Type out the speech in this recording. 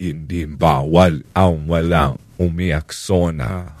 hindi bawal ang walang umiaksona.